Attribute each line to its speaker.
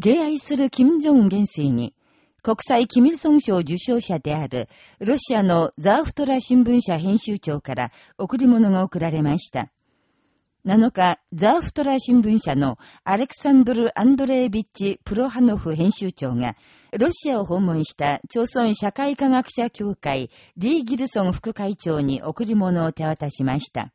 Speaker 1: 敬愛する金正恩元帥に、国際キミルソン賞受賞者である、ロシアのザーフトラ新聞社編集長から贈り物が贈られました。7日、ザーフトラ新聞社のアレクサンドル・アンドレービッチ・プロハノフ編集長が、ロシアを訪問した朝鮮社会科学者協会、リー・ギルソン副会長に贈り物を手渡しました。